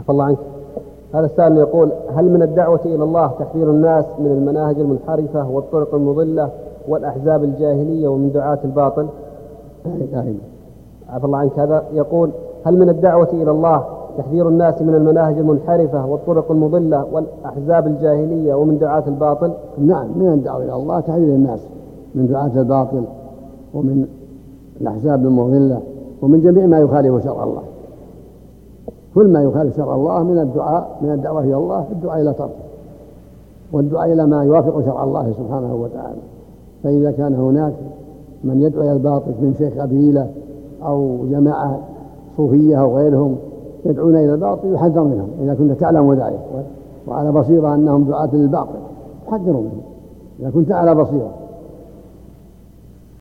عفى الله عنك. هذا السائل يقول هل من الدعوة إلى الله تحذير الناس من المناهج المنحرفة والطرق المضلة والأحزاب الجاهلية ومن دعاة الباطل؟ عفى الله عنك. هذا يقول هل من الدعوة إلى الله تحذير الناس من المناهج المنحرفة والطرق المضلة والأحزاب الجاهلية ومن دعاة الباطل؟ نعم من الدعوة إلى الله تحذير الناس من دعاة الباطل ومن الأحزاب المضلة ومن جميع ما يخالف شرع الله. كل ما يخالف شرع الله من الدعاء من الدعوة إلى الله الدعاء إلى تركه. والدعاء إلى ما يوافق شرع الله سبحانه وتعالى. فإذا كان هناك من يدعو إلى الباطل من شيخ قبيلة أو جماعة صوفية أو غيرهم يدعون إلى الباطل يحذر منهم إذا كنت تعلم ذلك وعلى بصيرة أنهم دعاة للباطل حذروا منهم. إذا كنت على بصيرة.